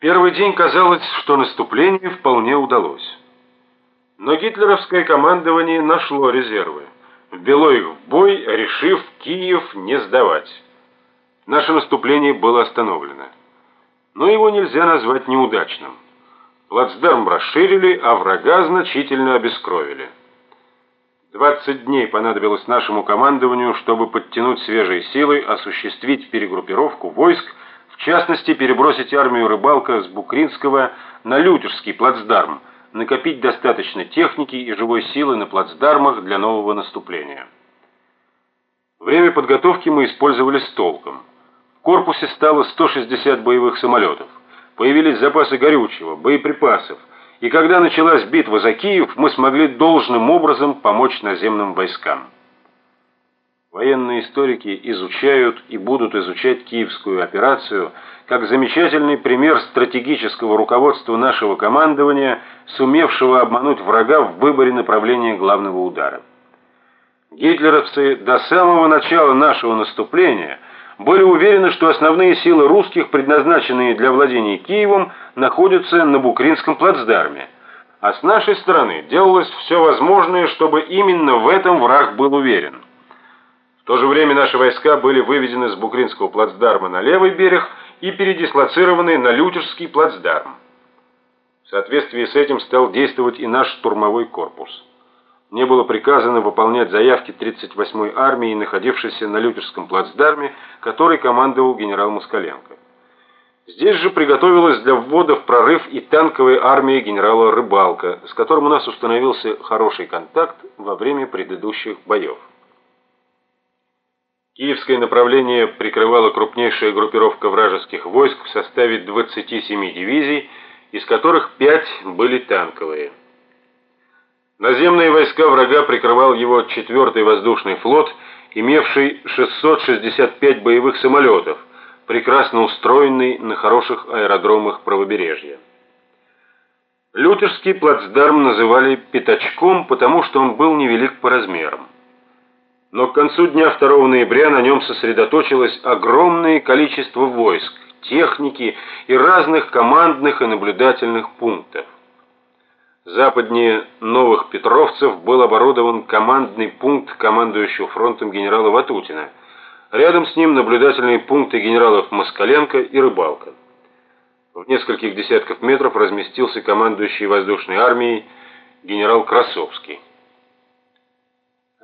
Первый день казалось, что наступление вполне удалось. Но гитлеровское командование нашло резервы, ввело их в бой, решив Киев не сдавать. Наше наступление было остановлено. Но его нельзя назвать неудачным. Плацдарм расширили, а врага значительно обескровили. 20 дней понадобилось нашему командованию, чтобы подтянуть свежие силы, осуществить перегруппировку войск в частности, перебросить армию Рыбалка с Букринского на Лютерский плацдарм, накопить достаточно техники и живой силы на плацдармах для нового наступления. Время подготовки мы использовали с толком. В корпусе стало 160 боевых самолетов. Появились запасы горючего, боеприпасов, и когда началась битва за Киев, мы смогли должным образом помочь наземным войскам. Военные историки изучают и будут изучать Киевскую операцию как замечательный пример стратегического руководства нашего командования, сумевшего обмануть врага в выборе направления главного удара. Гитлеровцы до самого начала нашего наступления были уверены, что основные силы русских, предназначенные для владения Киевом, находятся на Букринском плацдарме. А с нашей стороны делалось все возможное, чтобы именно в этом враг был уверен то же время наши войска были выведены с Букринского плацдарма на левый берег и передислоцированы на Лютерский плацдарм. В соответствии с этим стал действовать и наш штурмовой корпус. Мне было приказано выполнять заявки 38-й армии, находившейся на Лютерском плацдарме, который командовал генерал Москаленко. Здесь же приготовилась для ввода в прорыв и танковая армия генерала Рыбалка, с которым у нас установился хороший контакт во время предыдущих боев. Киевское направление прикрывала крупнейшая группировка вражеских войск в составе 27 дивизий, из которых 5 были танковые. Наземные войска врага прикрывал его 4-й воздушный флот, имевший 665 боевых самолетов, прекрасно устроенный на хороших аэродромах правобережья. Лютерский плацдарм называли «пятачком», потому что он был невелик по размерам но к концу дня 2 ноября на нем сосредоточилось огромное количество войск, техники и разных командных и наблюдательных пунктов. Западнее Новых Петровцев был оборудован командный пункт командующего фронтом генерала Ватутина. Рядом с ним наблюдательные пункты генералов Москаленко и Рыбалка. В нескольких десятков метров разместился командующий воздушной армией генерал Красовский.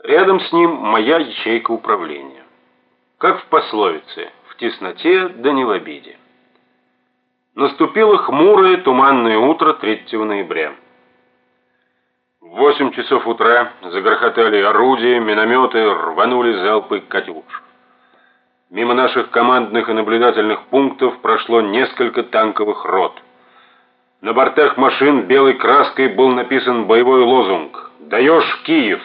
Рядом с ним моя ячейка управления. Как в пословице «в тесноте да не в обиде». Наступило хмурое туманное утро 3 ноября. В 8 часов утра загрохотали орудия, минометы, рванули залпы «Катюш». Мимо наших командных и наблюдательных пунктов прошло несколько танковых рот. На бортах машин белой краской был написан боевой лозунг «Даешь Киев!»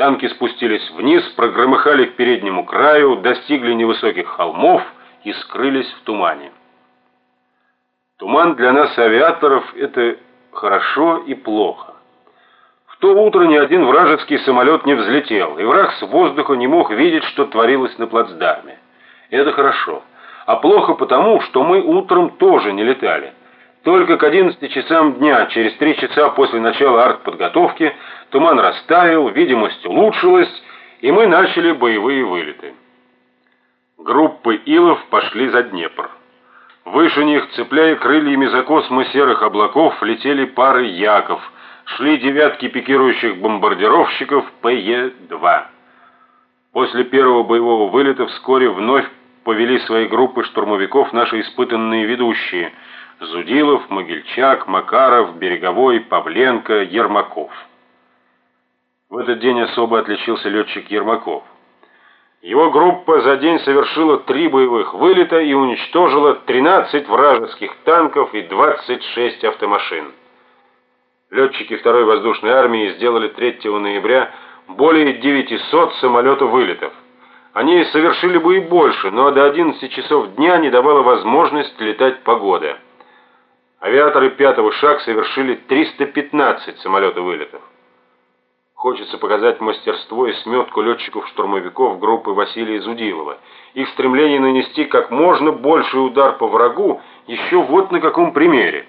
Танки спустились вниз, прогромыхали к переднему краю, достигли невысоких холмов и скрылись в тумане. Туман для нас, авиаторов, это хорошо и плохо. В то утро ни один вражеский самолет не взлетел, и враг с воздуха не мог видеть, что творилось на плацдарме. Это хорошо. А плохо потому, что мы утром тоже не летали. Только к 11 часам дня, через три часа после начала артподготовки, туман растаял, видимость улучшилась, и мы начали боевые вылеты. Группы Илов пошли за Днепр. Выше них, цепляя крыльями за космы серых облаков, летели пары Яков, шли девятки пикирующих бомбардировщиков ПЕ-2. После первого боевого вылета вскоре вновь повели свои группы штурмовиков наши испытанные ведущие – Зудилов, Могильчак, Макаров, Береговой, Павленко, Ермаков. В этот день особо отличился летчик Ермаков. Его группа за день совершила три боевых вылета и уничтожила 13 вражеских танков и 26 автомашин. Летчики второй воздушной армии сделали 3 ноября более 900 самолетов-вылетов. Они совершили бы и больше, но до 11 часов дня не давала возможность летать погода. Авиаторы пятого шаг совершили 315 самолетов-вылетов. Хочется показать мастерство и сметку летчиков-штурмовиков группы Василия Зудилова. Их стремление нанести как можно больший удар по врагу еще вот на каком примере.